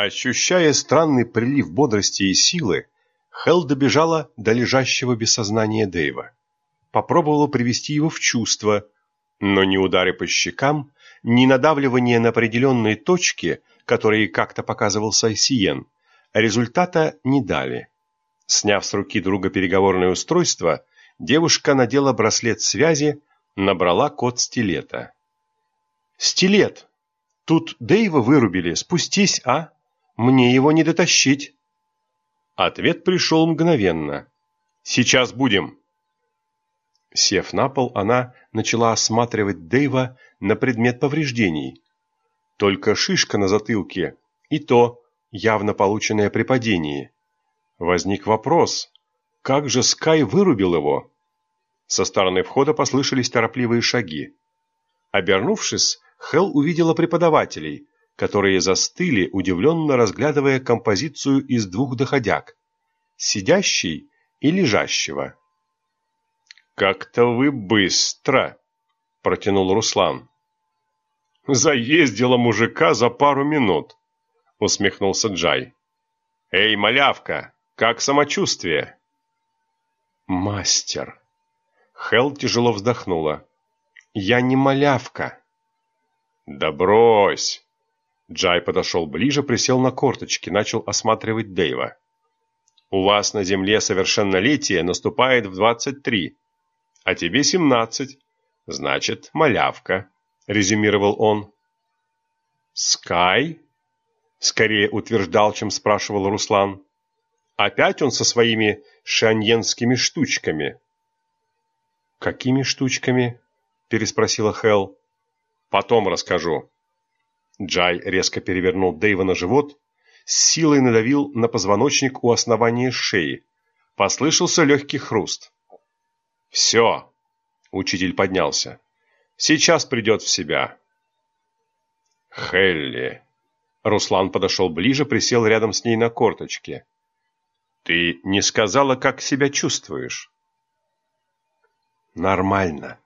Ощущая странный прилив бодрости и силы, Хелл добежала до лежащего без сознания Дэйва. Попробовала привести его в чувство, но ни удары по щекам, ни надавливание на определенные точки, которые как-то показывал Сайсиен, результата не дали. Сняв с руки друга переговорное устройство, девушка надела браслет связи, набрала код стилета. «Стилет! Тут Дэйва вырубили, спустись, а? Мне его не дотащить!» Ответ пришел мгновенно. «Сейчас будем!» Сев на пол, она начала осматривать Дэйва на предмет повреждений. Только шишка на затылке, и то явно полученная при падении. Возник вопрос, как же Скай вырубил его? Со стороны входа послышались торопливые шаги. Обернувшись, Хелл увидела преподавателей, которые застыли, удивленно разглядывая композицию из двух доходяг – сидящий и лежащего. «Как-то вы быстро!» – протянул Руслан. «Заездила мужика за пару минут», – усмехнулся Джай. «Эй, малявка, как самочувствие?» «Мастер!» Хел тяжело вздохнула. «Я не малявка!» «Да брось!» Джай подошел ближе, присел на корточки, начал осматривать Дэйва. «У вас на земле совершеннолетие наступает в двадцать три, а тебе семнадцать, значит, малявка», — резюмировал он. «Скай?» — скорее утверждал, чем спрашивал Руслан. «Опять он со своими шаньенскими штучками?» «Какими штучками?» — переспросила Хел. «Потом расскажу». Джай резко перевернул Дэйва на живот, с силой надавил на позвоночник у основания шеи. Послышался легкий хруст. «Все!» — учитель поднялся. «Сейчас придет в себя». «Хелли!» Руслан подошел ближе, присел рядом с ней на корточке. «Ты не сказала, как себя чувствуешь?» «Нормально».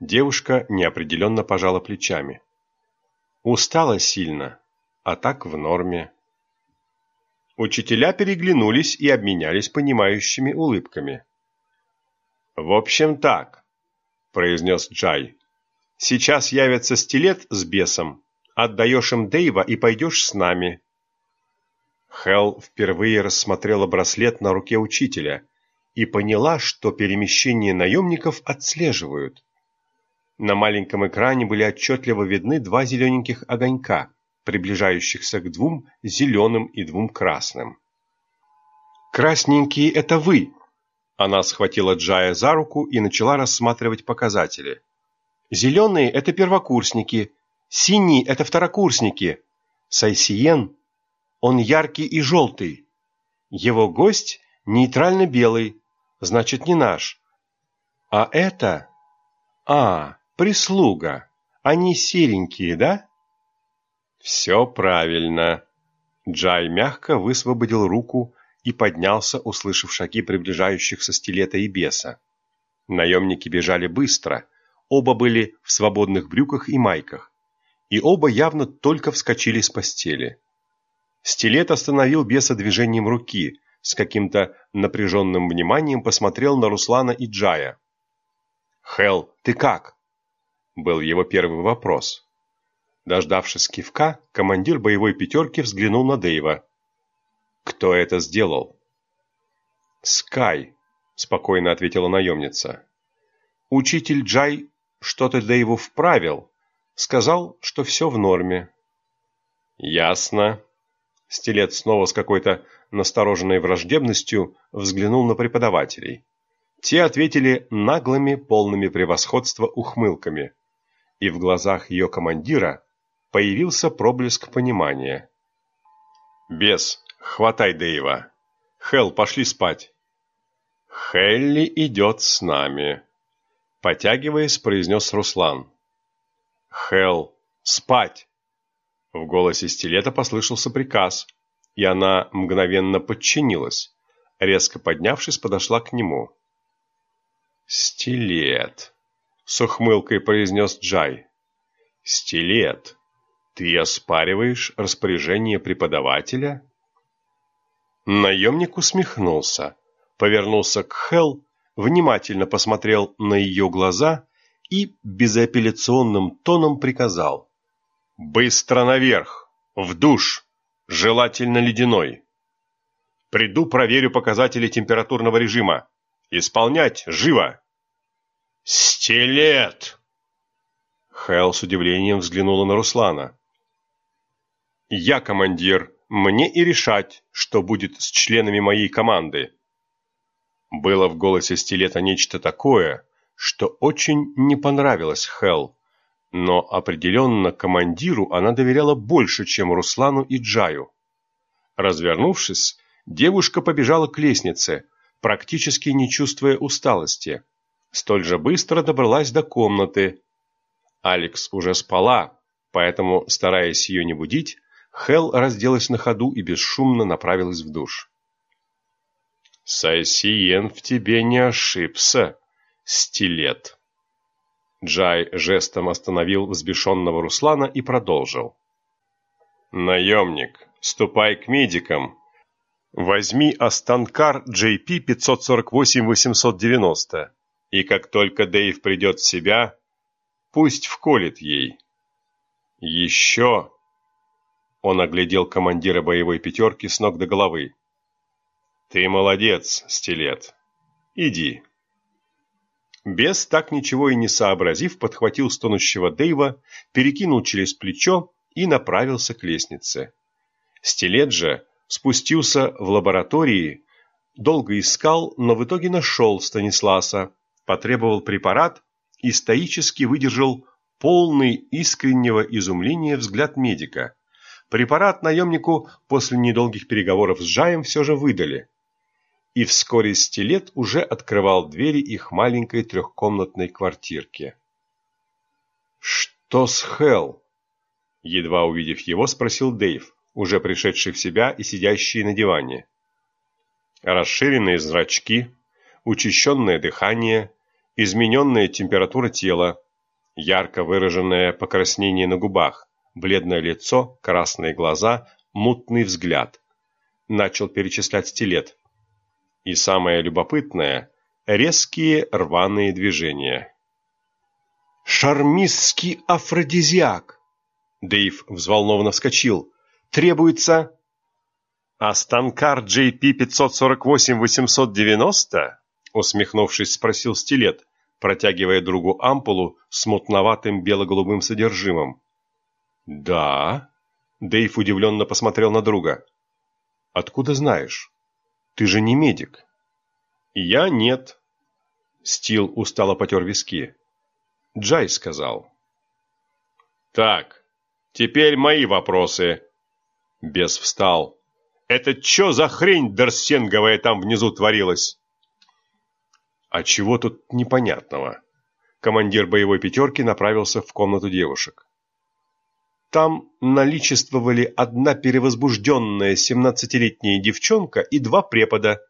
Девушка неопределенно пожала плечами. Устала сильно, а так в норме. Учителя переглянулись и обменялись понимающими улыбками. «В общем так», — произнес Джай. «Сейчас явится стилет с бесом. Отдаешь им Дэйва и пойдешь с нами». Хелл впервые рассмотрела браслет на руке учителя и поняла, что перемещение наемников отслеживают. На маленьком экране были отчетливо видны два зелененьких огонька, приближающихся к двум зеленым и двум красным. «Красненькие — это вы!» Она схватила Джая за руку и начала рассматривать показатели. «Зеленые — это первокурсники, синие — это второкурсники, Сайсиен — он яркий и желтый, его гость — нейтрально-белый, значит, не наш. А это... А, прислуга. Они серенькие, да? Все правильно. Джай мягко высвободил руку и поднялся, услышав шаги приближающихся стилета и беса. Наемники бежали быстро, оба были в свободных брюках и майках, и оба явно только вскочили с постели. Стилет остановил беса движением руки, с каким-то напряженным вниманием посмотрел на Руслана и Джая. «Хелл, ты как?» – был его первый вопрос. Дождавшись кивка, командир боевой пятерки взглянул на Дэйва. «Кто это сделал?» «Скай», – спокойно ответила наемница. «Учитель Джай что-то Дэйву вправил, сказал, что все в норме». «Ясно», Стилет снова с какой-то настороженной враждебностью взглянул на преподавателей. Те ответили наглыми, полными превосходства ухмылками, и в глазах ее командира появился проблеск понимания. «Бес, хватай Дэйва! Хелл, пошли спать!» «Хелли идет с нами!» Потягиваясь, произнес Руслан. «Хелл, спать!» В голосе стилета послышался приказ, и она мгновенно подчинилась. Резко поднявшись, подошла к нему. «Стилет», — с ухмылкой произнес Джай. «Стилет, Ты оспариваешь распоряжение преподавателя? Наемник усмехнулся, повернулся к Хел, внимательно посмотрел на ее глаза и безапелляционным тоном приказал. «Быстро наверх! В душ! Желательно ледяной! Приду, проверю показатели температурного режима. Исполнять! Живо!» «Стилет!» Хэл с удивлением взглянула на Руслана. «Я командир, мне и решать, что будет с членами моей команды». Было в голосе Стилета нечто такое, что очень не понравилось Хел, но определенно командиру она доверяла больше, чем Руслану и Джаю. Развернувшись, девушка побежала к лестнице, практически не чувствуя усталости. Столь же быстро добралась до комнаты. Алекс уже спала, поэтому, стараясь ее не будить, Хел разделась на ходу и бесшумно направилась в душ. «Сайсиен в тебе не ошибся, стилет!» Джай жестом остановил взбешенного Руслана и продолжил. «Наемник, ступай к медикам. Возьми Останкар JP 548-890, и как только Дэйв придет в себя, пусть вколет ей. Еще он оглядел командира боевой пятерки с ног до головы. «Ты молодец, Стилет. Иди». Бес, так ничего и не сообразив, подхватил стонущего Дэйва, перекинул через плечо и направился к лестнице. Стилет же спустился в лаборатории, долго искал, но в итоге нашел Станисласа, потребовал препарат и стоически выдержал полный искреннего изумления взгляд медика – Препарат наемнику после недолгих переговоров с Жаем все же выдали. И вскоре стилет уже открывал двери их маленькой трехкомнатной квартирки. «Что с Хелл?» Едва увидев его, спросил Дэйв, уже пришедший в себя и сидящий на диване. Расширенные зрачки, учащенное дыхание, измененная температура тела, ярко выраженное покраснение на губах, бледное лицо, красные глаза, мутный взгляд. Начал перечислять стилет. И самое любопытное – резкие рваные движения. «Шармистский афродизиак!» Дэйв взволнованно вскочил. «Требуется...» «А станкар JP-548-890?» Усмехнувшись, спросил стилет, протягивая другу ампулу с мутноватым бело-голубым содержимым. «Да?» Дейв удивленно посмотрел на друга. «Откуда знаешь? Ты же не медик». «Я нет». Стил устало потер виски. Джай сказал. «Так, теперь мои вопросы». Бес встал. «Это чё за хрень дарсенговая там внизу творилась?» «А чего тут непонятного?» Командир боевой пятерки направился в комнату девушек. Там наличествовали одна перевозбужденная семнадцатилетняя девчонка и два препода,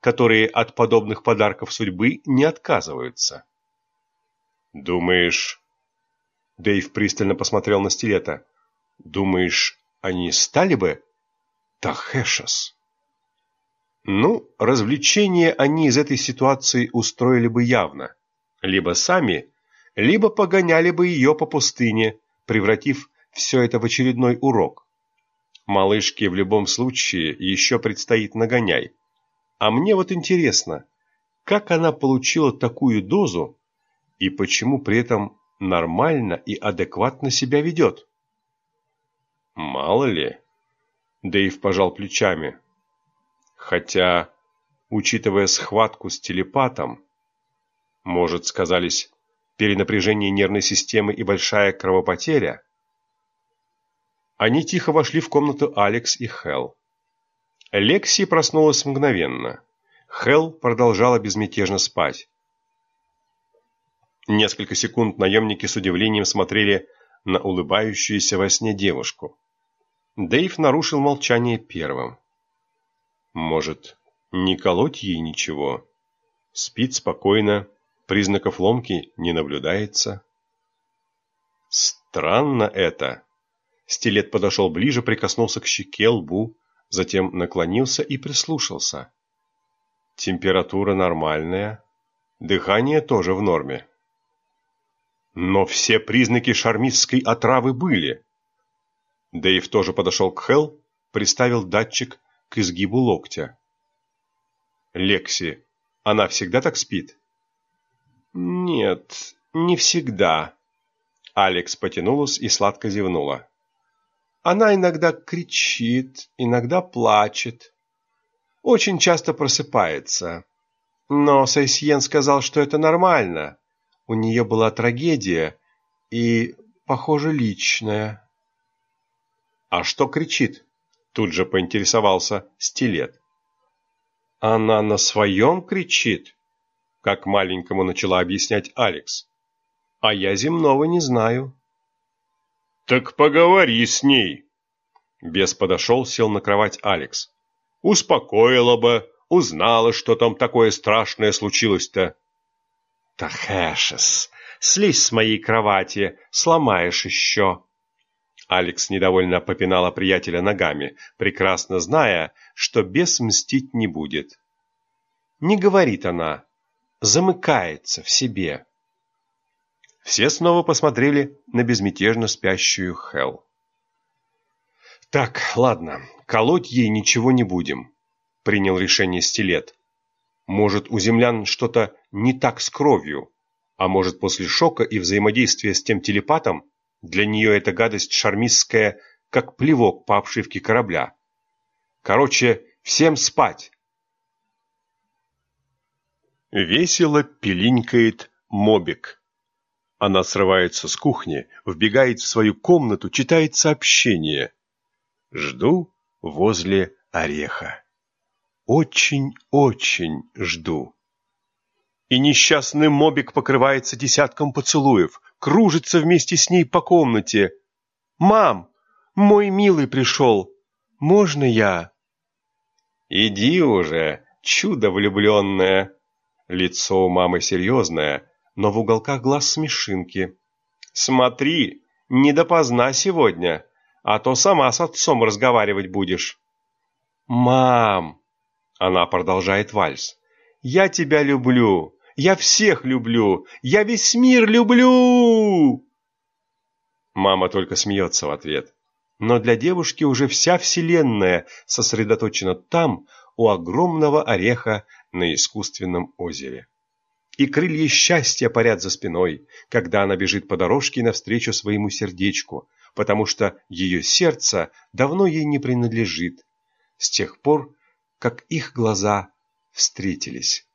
которые от подобных подарков судьбы не отказываются. «Думаешь...» Дэйв пристально посмотрел на стилета. «Думаешь, они стали бы Тахешас?» Ну, развлечения они из этой ситуации устроили бы явно. Либо сами, либо погоняли бы ее по пустыне, превратив все это в очередной урок. Малышке в любом случае еще предстоит нагоняй. А мне вот интересно, как она получила такую дозу и почему при этом нормально и адекватно себя ведет? Мало ли. Дэйв пожал плечами. Хотя, учитывая схватку с телепатом, может, сказались перенапряжение нервной системы и большая кровопотеря? Они тихо вошли в комнату Алекс и Хел. Лекси проснулась мгновенно. Хел продолжала безмятежно спать. Несколько секунд наемники с удивлением смотрели на улыбающуюся во сне девушку. Дэйв нарушил молчание первым. Может, не колоть ей ничего? Спит спокойно, признаков ломки не наблюдается. Странно это. Стилет подошел ближе, прикоснулся к щеке, лбу, затем наклонился и прислушался. Температура нормальная, дыхание тоже в норме. Но все признаки шармистской отравы были. Дэйв тоже подошел к Хелл, приставил датчик к изгибу локтя. «Лекси, она всегда так спит?» «Нет, не всегда». Алекс потянулась и сладко зевнула. «Она иногда кричит, иногда плачет. Очень часто просыпается. Но Сайсьен сказал, что это нормально. У нее была трагедия и, похоже, личная». «А что кричит?» Тут же поинтересовался Стилет. «Она на своем кричит?» Как маленькому начала объяснять Алекс. «А я земного не знаю». «Так поговори с ней!» Бес подошел, сел на кровать Алекс. «Успокоила бы, узнала, что там такое страшное случилось-то». «Тахэшес, слезь с моей кровати, сломаешь еще!» Алекс недовольно попинала приятеля ногами, прекрасно зная, что бес мстить не будет. Не говорит она, замыкается в себе. Все снова посмотрели на безмятежно спящую Хел. «Так, ладно, колоть ей ничего не будем», — принял решение Стилет. «Может, у землян что-то не так с кровью, а может, после шока и взаимодействия с тем телепатом для нее эта гадость шармистская, как плевок по обшивке корабля. Короче, всем спать. Весело пилинькает мобик. Она срывается с кухни, вбегает в свою комнату, читает сообщение. Жду возле ореха. Очень-очень жду. И несчастный мобик покрывается десятком поцелуев, кружится вместе с ней по комнате. «Мам, мой милый пришел. Можно я?» «Иди уже, чудо влюбленное!» Лицо у мамы серьезное, но в уголках глаз смешинки. «Смотри, не допоздна сегодня, а то сама с отцом разговаривать будешь». «Мам!» Она продолжает вальс. «Я тебя люблю. Я всех люблю! Я весь мир люблю!» Мама только смеется в ответ. Но для девушки уже вся вселенная сосредоточена там, у огромного ореха на искусственном озере. И крылья счастья парят за спиной, когда она бежит по дорожке навстречу своему сердечку, потому что ее сердце давно ей не принадлежит, с тех пор, как их глаза встретились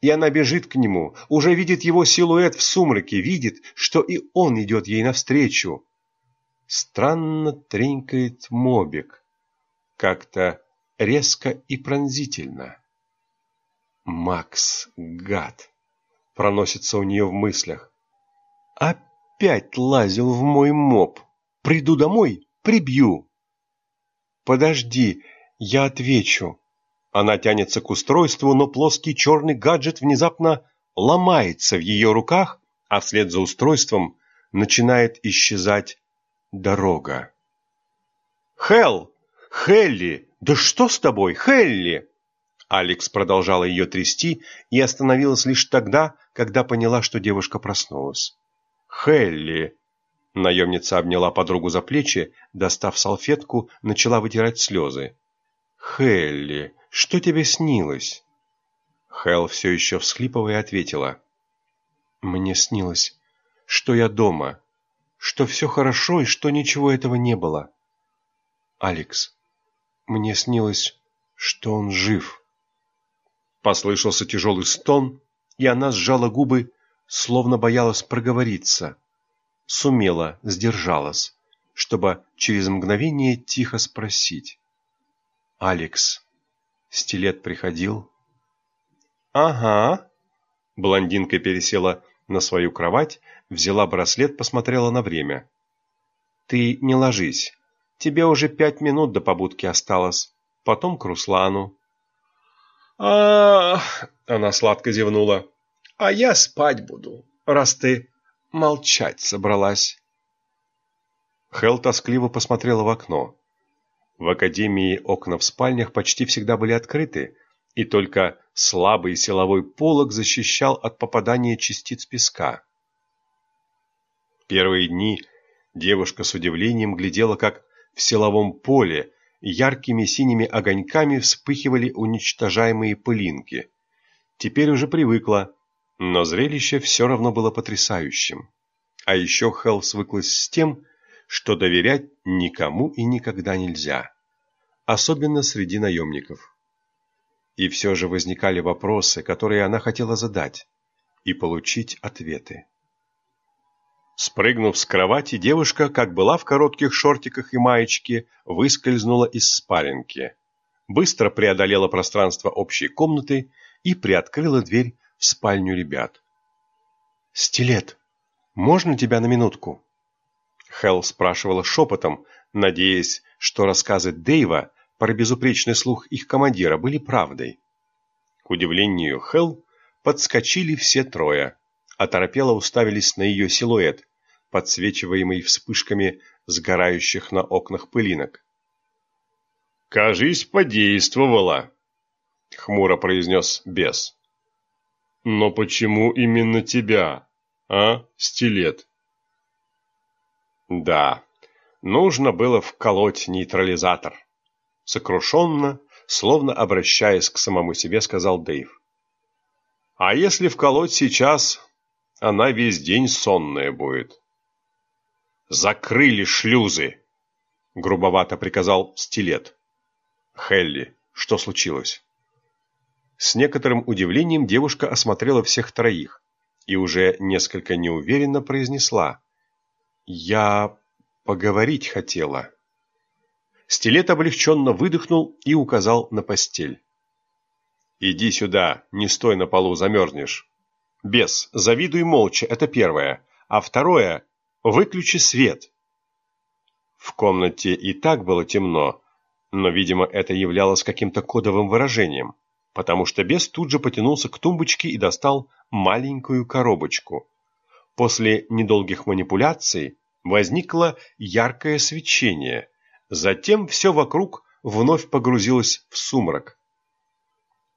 и она бежит к нему, уже видит его силуэт в сумраке, видит, что и он идет ей навстречу. Странно тренькает мобик, как-то резко и пронзительно. «Макс, гад!» — проносится у нее в мыслях. «Опять лазил в мой моб. Приду домой, прибью!» «Подожди, я отвечу!» Она тянется к устройству, но плоский черный гаджет внезапно ломается в ее руках, а вслед за устройством начинает исчезать дорога. «Хелл! Хелли! Да что с тобой, Хелли?» Алекс продолжала ее трясти и остановилась лишь тогда, когда поняла, что девушка проснулась. «Хелли!» Наемница обняла подругу за плечи, достав салфетку, начала вытирать слезы. «Хелли, что тебе снилось?» Хел все еще всхлипывая ответила. «Мне снилось, что я дома, что все хорошо и что ничего этого не было. Алекс, мне снилось, что он жив». Послышался тяжелый стон, и она сжала губы, словно боялась проговориться. Сумела, сдержалась, чтобы через мгновение тихо спросить. Алекс. Стилет приходил? Ага. Блондинка пересела на свою кровать, взяла браслет, посмотрела на время. Ты не ложись. Тебе уже пять минут до побудки осталось. Потом к Руслану. А, она сладко зевнула. А я спать буду, раз ты молчать собралась. Хелл тоскливо посмотрела в окно. В академии окна в спальнях почти всегда были открыты, и только слабый силовой полог защищал от попадания частиц песка. Первые дни девушка с удивлением глядела, как в силовом поле яркими синими огоньками вспыхивали уничтожаемые пылинки. Теперь уже привыкла, но зрелище все равно было потрясающим. А еще Хелл свыклась с тем, что доверять никому и никогда нельзя, особенно среди наемников. И все же возникали вопросы, которые она хотела задать, и получить ответы. Спрыгнув с кровати, девушка, как была в коротких шортиках и маечке, выскользнула из спаленки. Быстро преодолела пространство общей комнаты и приоткрыла дверь в спальню ребят. «Стилет, можно тебя на минутку?» Хелл спрашивала шепотом, надеясь, что рассказы Дэйва про безупречный слух их командира были правдой. К удивлению Хелл подскочили все трое, оторопело уставились на ее силуэт, подсвечиваемый вспышками сгорающих на окнах пылинок. «Кажись, подействовала», — хмуро произнес бес. «Но почему именно тебя, а, стилет?» Да, нужно было вколоть нейтрализатор. Сокрушенно, словно обращаясь к самому себе, сказал Дэйв. А если вколоть сейчас, она весь день сонная будет. Закрыли шлюзы, грубовато приказал стилет. Хелли, что случилось? С некоторым удивлением девушка осмотрела всех троих и уже несколько неуверенно произнесла: «Я поговорить хотела». Стилет облегченно выдохнул и указал на постель. «Иди сюда, не стой на полу, замерзнешь». «Бес, завидуй молча, это первое. А второе — выключи свет». В комнате и так было темно, но, видимо, это являлось каким-то кодовым выражением, потому что бес тут же потянулся к тумбочке и достал маленькую коробочку. После недолгих манипуляций возникло яркое свечение, затем все вокруг вновь погрузилось в сумрак.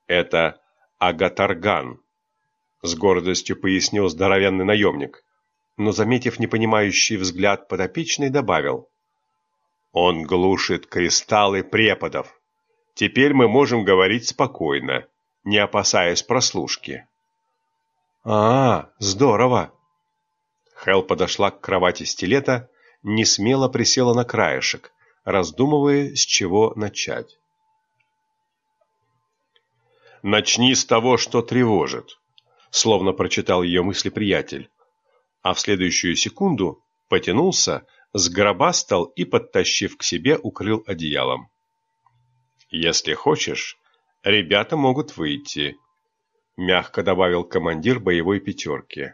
«Это Агатарган», — с гордостью пояснил здоровенный наемник, но, заметив непонимающий взгляд подопечный, добавил. «Он глушит кристаллы преподов. Теперь мы можем говорить спокойно, не опасаясь прослушки». «А, здорово!» Хел подошла к кровати стилета, не смело присела на краешек, раздумывая, с чего начать. «Начни с того, что тревожит», — словно прочитал ее мысли приятель, а в следующую секунду потянулся, сгробастал и, подтащив к себе, укрыл одеялом. «Если хочешь, ребята могут выйти», — мягко добавил командир боевой пятерки.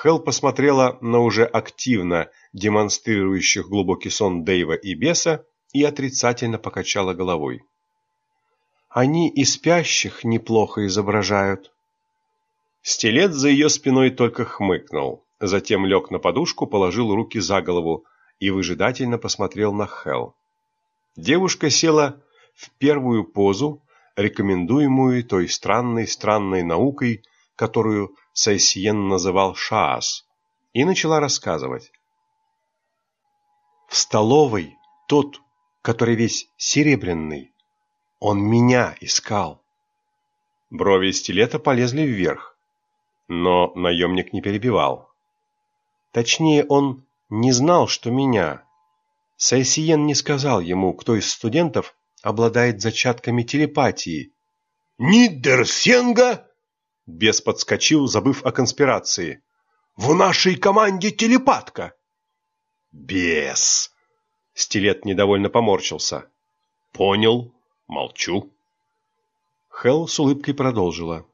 Хел посмотрела на уже активно демонстрирующих глубокий сон Дэйва и Беса и отрицательно покачала головой. «Они и спящих неплохо изображают». Стилет за ее спиной только хмыкнул, затем лег на подушку, положил руки за голову и выжидательно посмотрел на Хел. Девушка села в первую позу, рекомендуемую той странной-странной наукой, которую Сайсиен называл Шаас, и начала рассказывать. В столовой тот, который весь серебряный, он меня искал. Брови стилета полезли вверх, но наемник не перебивал. Точнее, он не знал, что меня. Сайсиен не сказал ему, кто из студентов обладает зачатками телепатии. «Нидерсенга!» Бес подскочил, забыв о конспирации. «В нашей команде телепатка!» «Бес!» Стилет недовольно поморщился. «Понял. Молчу». Хел с улыбкой продолжила.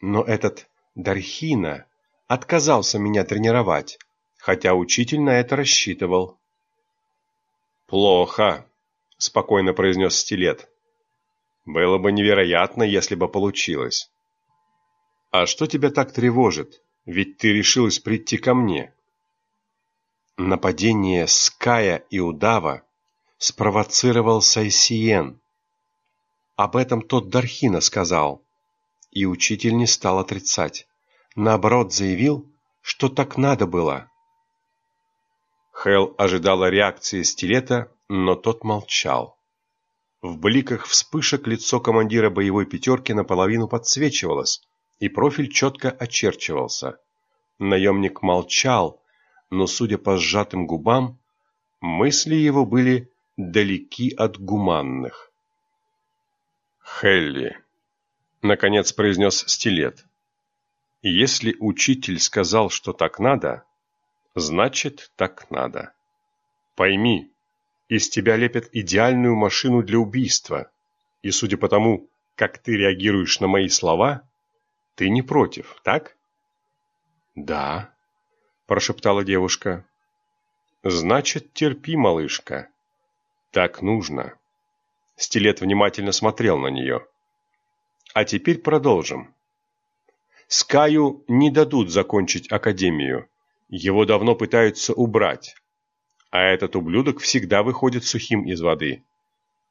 «Но этот Дархина отказался меня тренировать, хотя учитель на это рассчитывал». «Плохо», — спокойно произнес Стилет. «Было бы невероятно, если бы получилось». «А что тебя так тревожит? Ведь ты решилась прийти ко мне». Нападение Ская и Удава спровоцировал Сайсиен. Об этом тот Дархина сказал, и учитель не стал отрицать. Наоборот, заявил, что так надо было. Хел ожидала реакции стилета, но тот молчал. В бликах вспышек лицо командира боевой пятерки наполовину подсвечивалось, и профиль четко очерчивался. Наемник молчал, но, судя по сжатым губам, мысли его были далеки от гуманных. «Хелли», — наконец произнес стилет, — «если учитель сказал, что так надо, значит, так надо. Пойми, из тебя лепят идеальную машину для убийства, и судя по тому, как ты реагируешь на мои слова, ты не против, так?» «Да», — прошептала девушка. «Значит, терпи, малышка. Так нужно». Стилет внимательно смотрел на нее. «А теперь продолжим. Скаю не дадут закончить академию. Его давно пытаются убрать. А этот ублюдок всегда выходит сухим из воды.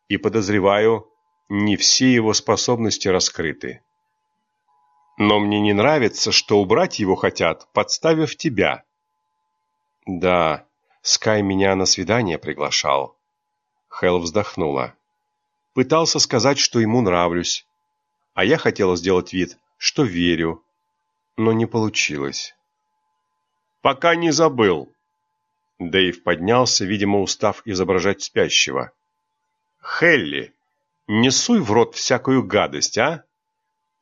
И, подозреваю, не все его способности раскрыты. Но мне не нравится, что убрать его хотят, подставив тебя. Да, Скай меня на свидание приглашал. Хел вздохнула. Пытался сказать, что ему нравлюсь. А я хотела сделать вид, что верю. Но не получилось. Пока не забыл. Дэйв поднялся, видимо, устав изображать спящего. Хелли, не суй в рот всякую гадость, а?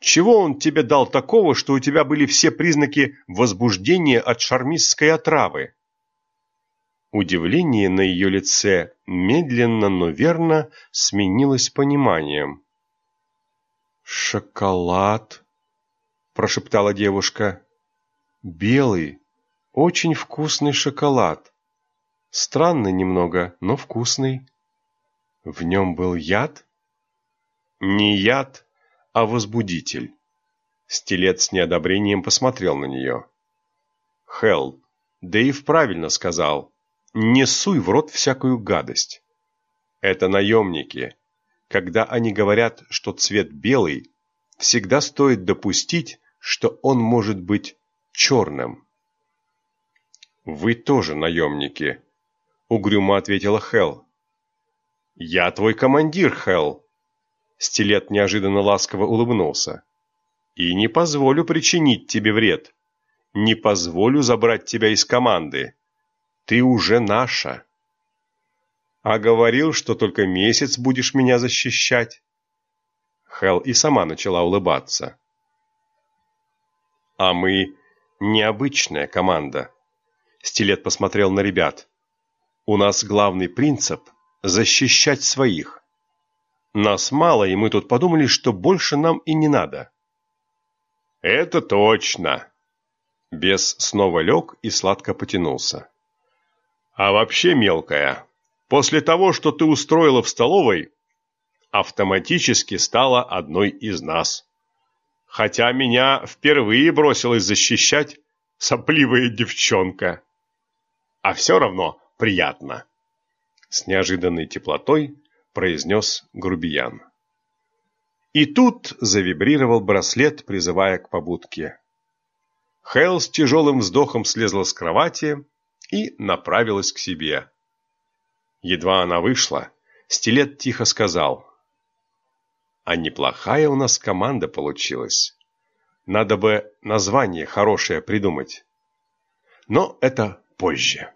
Чего он тебе дал такого, что у тебя были все признаки возбуждения от шармистской отравы? Удивление на ее лице медленно, но верно сменилось пониманием. «Шоколад», – прошептала девушка. «Белый, очень вкусный шоколад. Странный немного, но вкусный. В нем был яд?» «Не яд, а возбудитель. Стилет с неодобрением посмотрел на нее. Хелл, Дэйв правильно сказал. Не суй в рот всякую гадость. Это наемники. Когда они говорят, что цвет белый, всегда стоит допустить, что он может быть черным. «Вы тоже наемники», — угрюмо ответила Хелл. «Я твой командир, Хелл. Стилет неожиданно ласково улыбнулся. «И не позволю причинить тебе вред. Не позволю забрать тебя из команды. Ты уже наша». «А говорил, что только месяц будешь меня защищать». Хел и сама начала улыбаться. «А мы необычная команда», — Стилет посмотрел на ребят. «У нас главный принцип — защищать своих. Нас мало, и мы тут подумали, что больше нам и не надо. Это точно. Бес снова лег и сладко потянулся. А вообще, мелкая, после того, что ты устроила в столовой, автоматически стала одной из нас. Хотя меня впервые бросилась защищать сопливая девчонка. А все равно приятно. С неожиданной теплотой произнес грубиян. И тут завибрировал браслет, призывая к побудке. Хелл с тяжелым вздохом слезла с кровати и направилась к себе. Едва она вышла, Стилет тихо сказал. «А неплохая у нас команда получилась. Надо бы название хорошее придумать. Но это позже».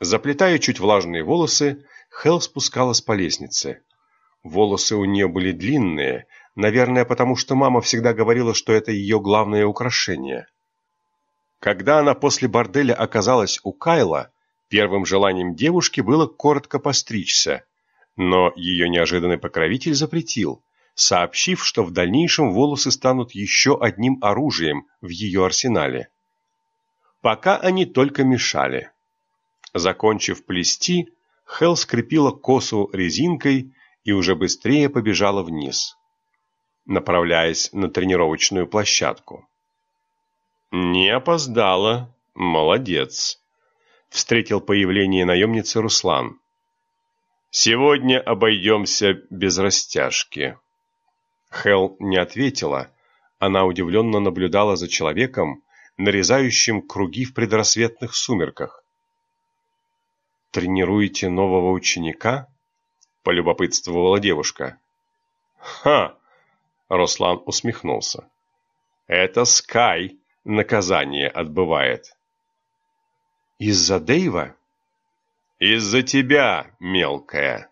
Заплетая чуть влажные волосы, Хел спускалась по лестнице. Волосы у нее были длинные, наверное, потому что мама всегда говорила, что это ее главное украшение. Когда она после борделя оказалась у Кайла, первым желанием девушки было коротко постричься, но ее неожиданный покровитель запретил, сообщив, что в дальнейшем волосы станут еще одним оружием в ее арсенале. Пока они только мешали. Закончив плести, Хел скрепила косу резинкой и уже быстрее побежала вниз, направляясь на тренировочную площадку. «Не опоздала. Молодец!» встретил появление наемницы Руслан. «Сегодня обойдемся без растяжки». Хел не ответила. Она удивленно наблюдала за человеком, нарезающим круги в предрассветных сумерках. «Тренируете нового ученика?» — полюбопытствовала девушка. «Ха!» — Руслан усмехнулся. «Это Скай наказание отбывает». «Из-за Дэйва?» «Из-за тебя, мелкая!»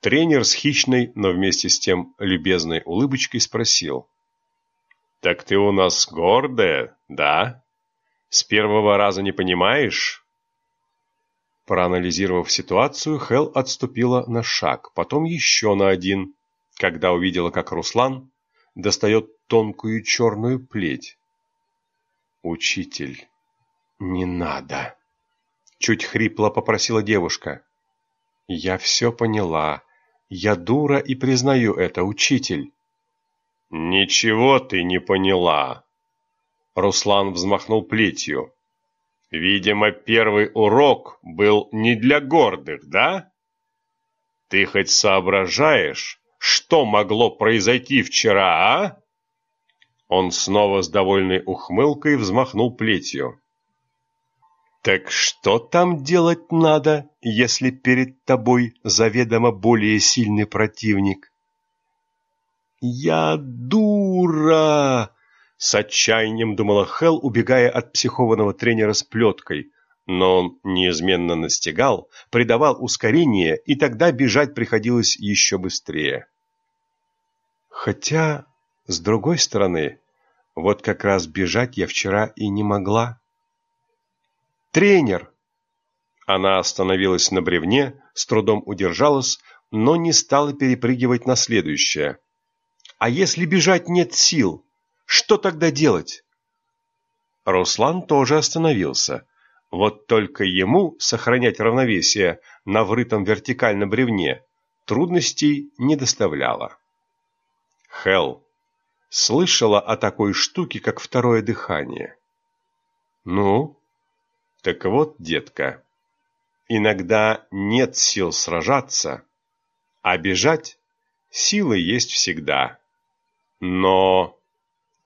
Тренер с хищной, но вместе с тем любезной улыбочкой спросил. «Так ты у нас гордая, да? С первого раза не понимаешь?» Проанализировав ситуацию, Хел отступила на шаг, потом еще на один, когда увидела, как Руслан достает тонкую черную плеть. «Учитель, не надо!» Чуть хрипло попросила девушка. «Я все поняла. Я дура и признаю это, учитель». «Ничего ты не поняла!» Руслан взмахнул плетью. «Видимо, первый урок был не для гордых, да? Ты хоть соображаешь, что могло произойти вчера, а?» Он снова с довольной ухмылкой взмахнул плетью. Так что там делать надо, если перед тобой заведомо более сильный противник? Я дура! С отчаянием думала Хел, убегая от психованного тренера с плеткой. Но он неизменно настигал, придавал ускорение, и тогда бежать приходилось еще быстрее. Хотя, с другой стороны, вот как раз бежать я вчера и не могла. «Тренер!» Она остановилась на бревне, с трудом удержалась, но не стала перепрыгивать на следующее. «А если бежать нет сил, что тогда делать?» Руслан тоже остановился. Вот только ему сохранять равновесие на врытом вертикальном бревне трудностей не доставляло. Хел слышала о такой штуке, как второе дыхание. «Ну?» Так вот, детка, иногда нет сил сражаться, а бежать силы есть всегда. Но,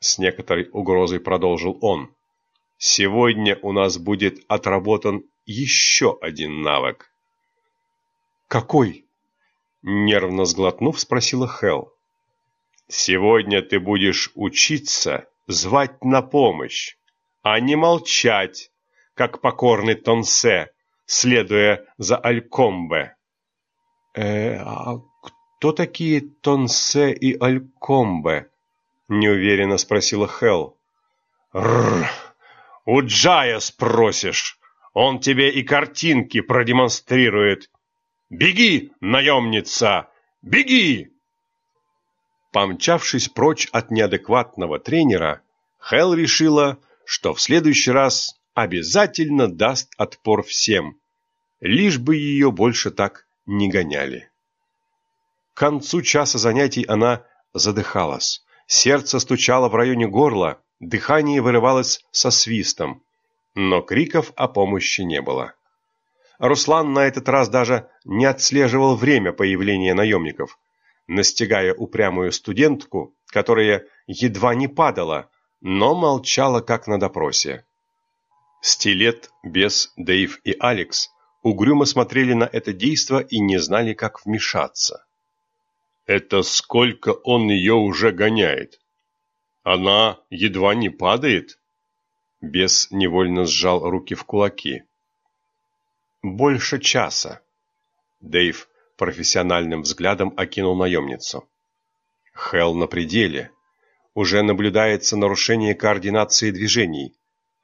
с некоторой угрозой продолжил он, сегодня у нас будет отработан еще один навык. Какой? Нервно сглотнув, спросила Хел. Сегодня ты будешь учиться звать на помощь, а не молчать как покорный Тонсе, следуя за Алькомбе. «Э, а кто такие Тонсе и Алькомбе?» — неуверенно спросила Хел. «Рррр, у Джая спросишь, он тебе и картинки продемонстрирует. Беги, наемница, беги!» Помчавшись прочь от неадекватного тренера, Хел решила, что в следующий раз обязательно даст отпор всем, лишь бы ее больше так не гоняли. К концу часа занятий она задыхалась, сердце стучало в районе горла, дыхание вырывалось со свистом, но криков о помощи не было. Руслан на этот раз даже не отслеживал время появления наемников, настигая упрямую студентку, которая едва не падала, но молчала как на допросе. Стилет, Бес, Дэйв и Алекс угрюмо смотрели на это действо и не знали, как вмешаться. «Это сколько он ее уже гоняет? Она едва не падает?» Бес невольно сжал руки в кулаки. «Больше часа». Дэйв профессиональным взглядом окинул наемницу. Хелл на пределе. Уже наблюдается нарушение координации движений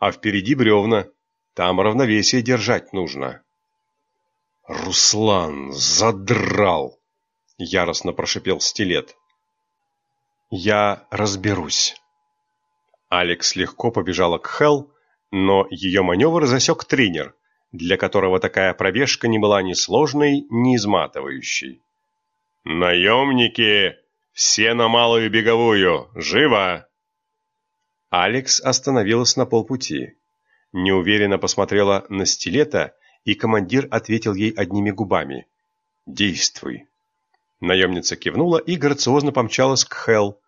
а впереди бревна. Там равновесие держать нужно. «Руслан, задрал!» — яростно прошипел стилет. «Я разберусь». Алекс легко побежала к Хелл, но ее маневр засек тренер, для которого такая пробежка не была ни сложной, ни изматывающей. «Наемники! Все на малую беговую! Живо!» Алекс остановилась на полпути. Неуверенно посмотрела на стилета, и командир ответил ей одними губами. «Действуй». Наемница кивнула и грациозно помчалась к Хел,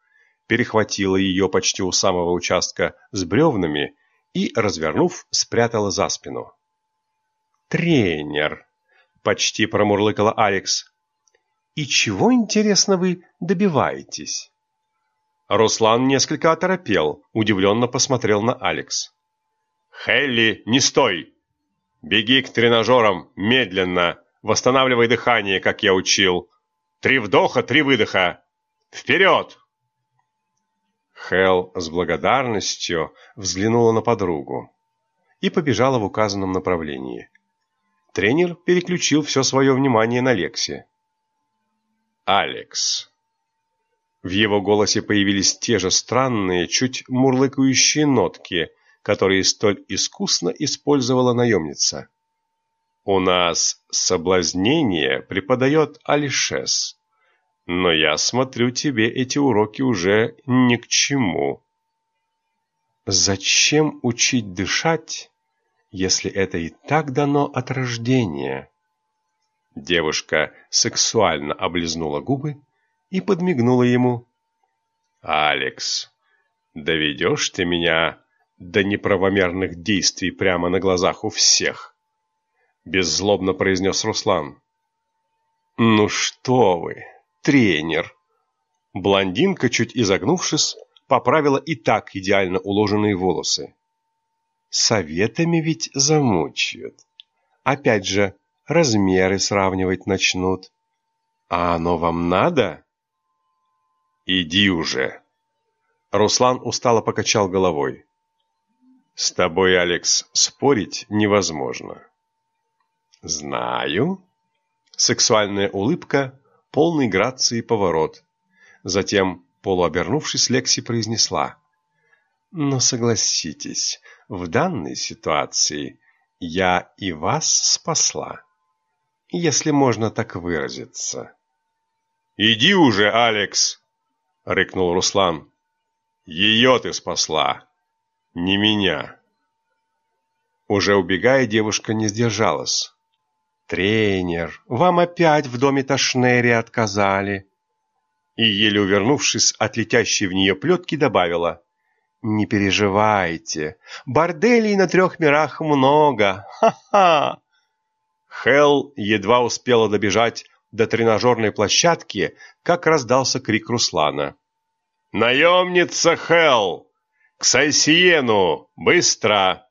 перехватила ее почти у самого участка с бревнами и, развернув, спрятала за спину. «Тренер!» — почти промурлыкала Алекс. «И чего, интересно, вы добиваетесь?» Руслан несколько оторопел, удивленно посмотрел на Алекс. «Хелли, не стой! Беги к тренажерам, медленно, восстанавливай дыхание, как я учил. Три вдоха, три выдоха. Вперед!» Хел с благодарностью взглянула на подругу и побежала в указанном направлении. Тренер переключил все свое внимание на Лекси. «Алекс». В его голосе появились те же странные, чуть мурлыкающие нотки, которые столь искусно использовала наемница. «У нас соблазнение преподает Алишес, но я смотрю, тебе эти уроки уже ни к чему». «Зачем учить дышать, если это и так дано от рождения?» Девушка сексуально облизнула губы и подмигнула ему. «Алекс, доведешь ты меня до неправомерных действий прямо на глазах у всех?» Беззлобно произнес Руслан. «Ну что вы, тренер!» Блондинка, чуть изогнувшись, поправила и так идеально уложенные волосы. «Советами ведь замучают. Опять же, размеры сравнивать начнут. А оно вам надо?» «Иди уже!» Руслан устало покачал головой. «С тобой, Алекс, спорить невозможно». «Знаю». Сексуальная улыбка, полный грации поворот. Затем, полуобернувшись, Лекси произнесла. «Но согласитесь, в данной ситуации я и вас спасла, если можно так выразиться». «Иди уже, Алекс!» — рыкнул Руслан. «Ее ты спасла, не меня». Уже убегая, девушка не сдержалась. «Тренер, вам опять в доме Ташнери отказали!» И, еле увернувшись от летящей в нее плетки, добавила. «Не переживайте, борделей на трех мирах много! Ха-ха!» Хел едва успела добежать до тренажерной площадки, как раздался крик Руслана. «Наемница Хелл! К Сайсиену! Быстро!»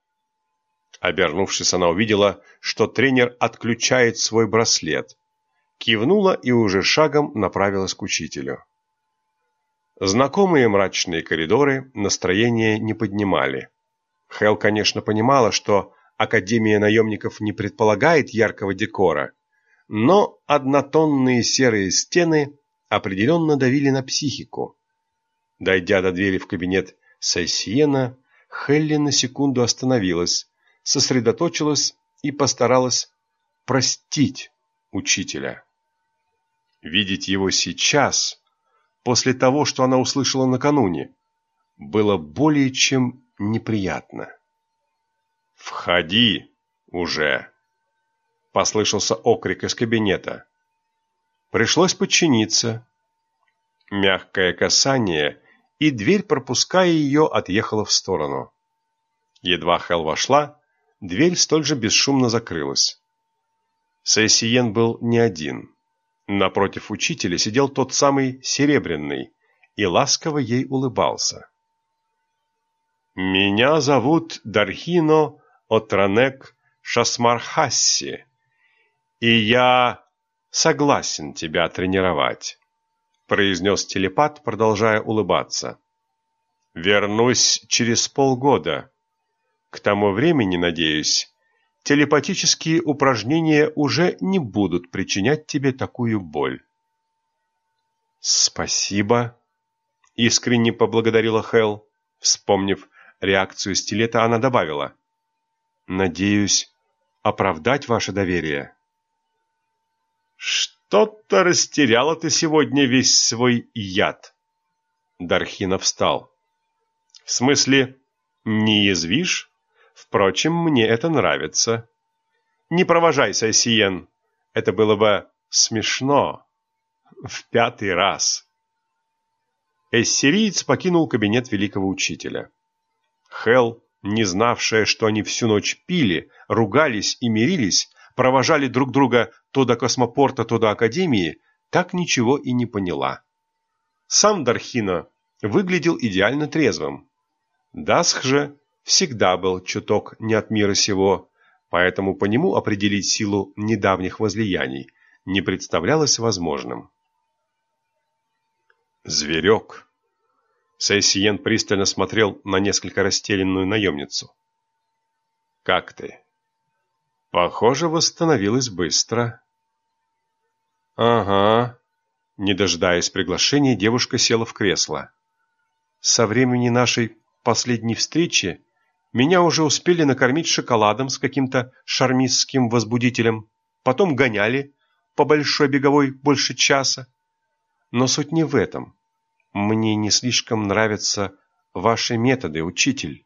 Обернувшись, она увидела, что тренер отключает свой браслет. Кивнула и уже шагом направилась к учителю. Знакомые мрачные коридоры настроение не поднимали. Хел, конечно, понимала, что Академия наемников не предполагает яркого декора, но однотонные серые стены определенно давили на психику. Дойдя до двери в кабинет Сайсиена, Хелли на секунду остановилась, сосредоточилась и постаралась простить учителя. Видеть его сейчас, после того, что она услышала накануне, было более чем неприятно. «Входи уже!» Послышался окрик из кабинета. Пришлось подчиниться. Мягкое касание, и дверь, пропуская ее, отъехала в сторону. Едва Хел вошла, дверь столь же бесшумно закрылась. Сессиен был не один. Напротив учителя сидел тот самый Серебряный и ласково ей улыбался. «Меня зовут Дархино Отранек Шасмархасси», «И я согласен тебя тренировать», — произнес телепат, продолжая улыбаться. «Вернусь через полгода. К тому времени, надеюсь, телепатические упражнения уже не будут причинять тебе такую боль». «Спасибо», — искренне поблагодарила Хел. Вспомнив реакцию стилета, она добавила. «Надеюсь оправдать ваше доверие». «Что-то растеряла ты сегодня весь свой яд!» Дархинов встал. «В смысле, не язвишь? Впрочем, мне это нравится. Не провожай, Сайсиен. Это было бы смешно. В пятый раз. Эссириец покинул кабинет великого учителя. Хел, не знавшая, что они всю ночь пили, ругались и мирились, провожали друг друга то до космопорта, то до академии, так ничего и не поняла. Сам Дархина выглядел идеально трезвым. Дасх же всегда был чуток не от мира сего, поэтому по нему определить силу недавних возлияний не представлялось возможным. «Зверек!» Сейсиен пристально смотрел на несколько растерянную наемницу. «Как ты?» «Похоже, восстановилась быстро». «Ага». Не дожидаясь приглашения, девушка села в кресло. «Со времени нашей последней встречи меня уже успели накормить шоколадом с каким-то шармистским возбудителем, потом гоняли по большой беговой больше часа. Но суть не в этом. Мне не слишком нравятся ваши методы, учитель.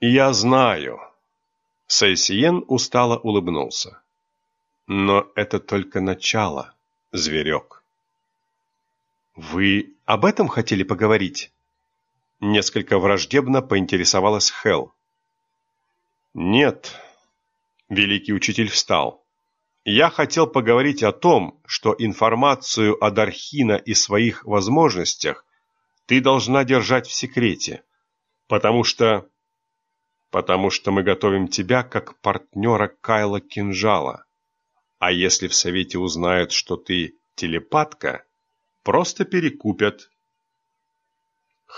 Я знаю. Сайсиен устало улыбнулся. Но это только начало, зверек. Вы об этом хотели поговорить? Несколько враждебно поинтересовалась Хел. Нет. Великий учитель встал. Я хотел поговорить о том, что информацию о Дархина и своих возможностях ты должна держать в секрете, потому что... потому что мы готовим тебя как партнера Кайла Кинжала. А если в совете узнают, что ты телепатка, просто перекупят.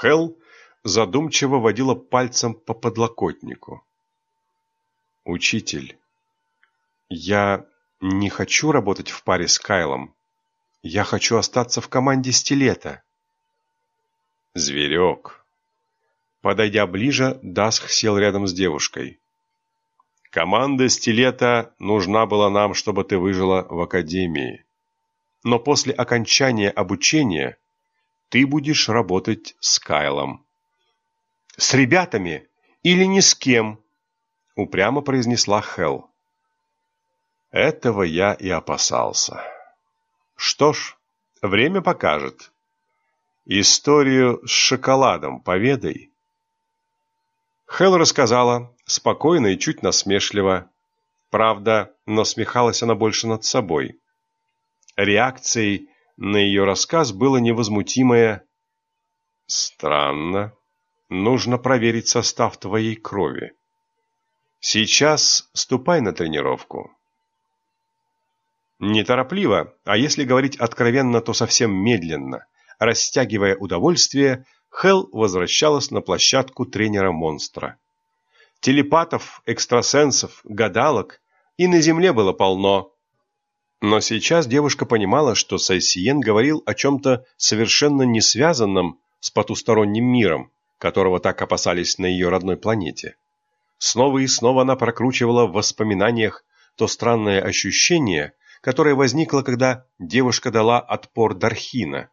Хел задумчиво водила пальцем по подлокотнику. «Учитель, я не хочу работать в паре с Кайлом. Я хочу остаться в команде Стилета». «Зверек». Подойдя ближе, Дасх сел рядом с девушкой. «Команда Стилета нужна была нам, чтобы ты выжила в Академии. Но после окончания обучения ты будешь работать с Кайлом». «С ребятами или ни с кем?» — упрямо произнесла Хел. Этого я и опасался. Что ж, время покажет. Историю с шоколадом поведай. Хел рассказала, спокойно и чуть насмешливо. Правда, насмехалась она больше над собой. Реакцией на ее рассказ было невозмутимое «Странно, Нужно проверить состав твоей крови. Сейчас ступай на тренировку. Неторопливо, а если говорить откровенно, то совсем медленно, растягивая удовольствие, Хел возвращалась на площадку тренера-монстра. Телепатов, экстрасенсов, гадалок и на земле было полно. Но сейчас девушка понимала, что Сайсиен говорил о чем-то совершенно не связанном с потусторонним миром, которого так опасались на ее родной планете. Снова и снова она прокручивала в воспоминаниях то странное ощущение, которое возникло, когда девушка дала отпор Дархина.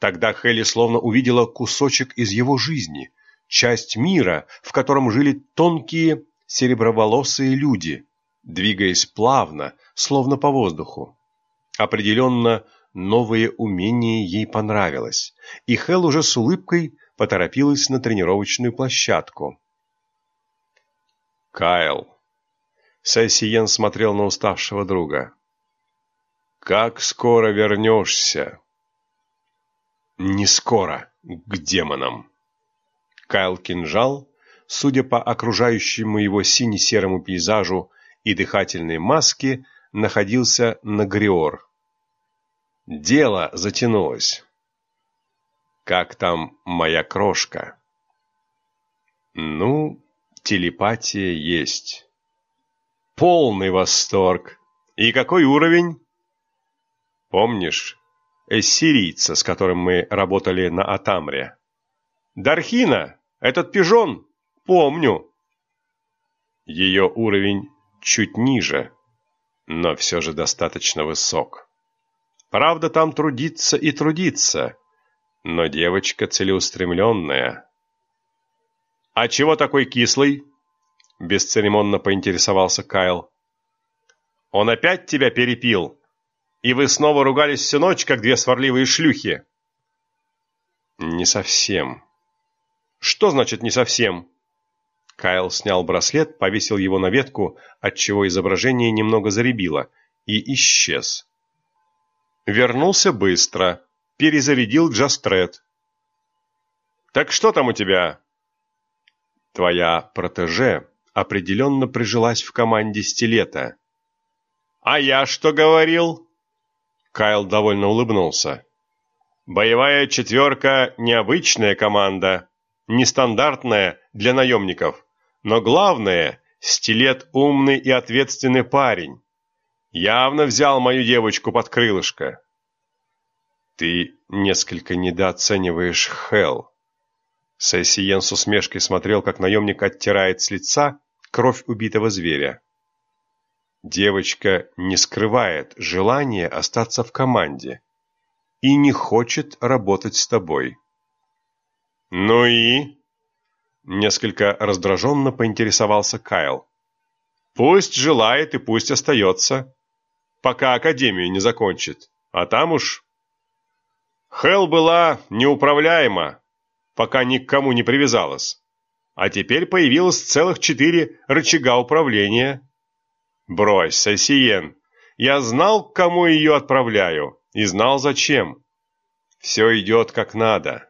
Тогда Хелли словно увидела кусочек из его жизни, часть мира, в котором жили тонкие сереброволосые люди, двигаясь плавно, словно по воздуху. Определенно, новое умение ей понравилось, и Хел уже с улыбкой поторопилась на тренировочную площадку. «Кайл!» Сайсиен смотрел на уставшего друга. «Как скоро вернешься?» «Не скоро, к демонам!» Кайл Кинжал, судя по окружающему его сине-серому пейзажу и дыхательной маске, находился на Гриор. Дело затянулось. Как там моя крошка? Ну, телепатия есть. Полный восторг. И какой уровень? Помнишь, эссирийца, с которым мы работали на Атамре? Дархина, этот пижон, помню. Ее уровень чуть ниже, но все же достаточно высок. Правда, там трудиться и трудиться, но девочка целеустремленная. «А чего такой кислый?» – бесцеремонно поинтересовался Кайл. «Он опять тебя перепил, и вы снова ругались всю ночь, как две сварливые шлюхи?» «Не совсем». «Что значит «не совсем»?» Кайл снял браслет, повесил его на ветку, отчего изображение немного заребило, и исчез. Вернулся быстро, перезарядил Джастрет. «Так что там у тебя?» «Твоя протеже определенно прижилась в команде стилета». «А я что говорил?» Кайл довольно улыбнулся. «Боевая четверка – необычная команда, нестандартная для наемников, но главное – стилет умный и ответственный парень. Явно взял мою девочку под крылышко». «Ты несколько недооцениваешь Хелл». Сессиен с усмешкой смотрел, как наемник оттирает с лица кровь убитого зверя. Девочка не скрывает желания остаться в команде и не хочет работать с тобой. «Ну и?» – несколько раздраженно поинтересовался Кайл. «Пусть желает и пусть остается, пока Академию не закончит, а там уж...» Хел была неуправляема, пока ни к кому не привязалась, а теперь появилось целых четыре рычага управления – Брось, Сосиен. Я знал, к кому ее отправляю, и знал зачем. Все идет как надо.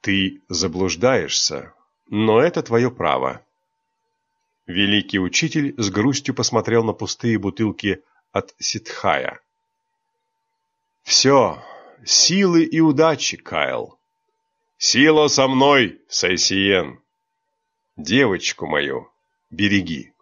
Ты заблуждаешься, но это твое право. Великий учитель с грустью посмотрел на пустые бутылки от Ситхая. Все, силы и удачи, Кайл. Сила со мной, Сайсиен. Девочку мою береги.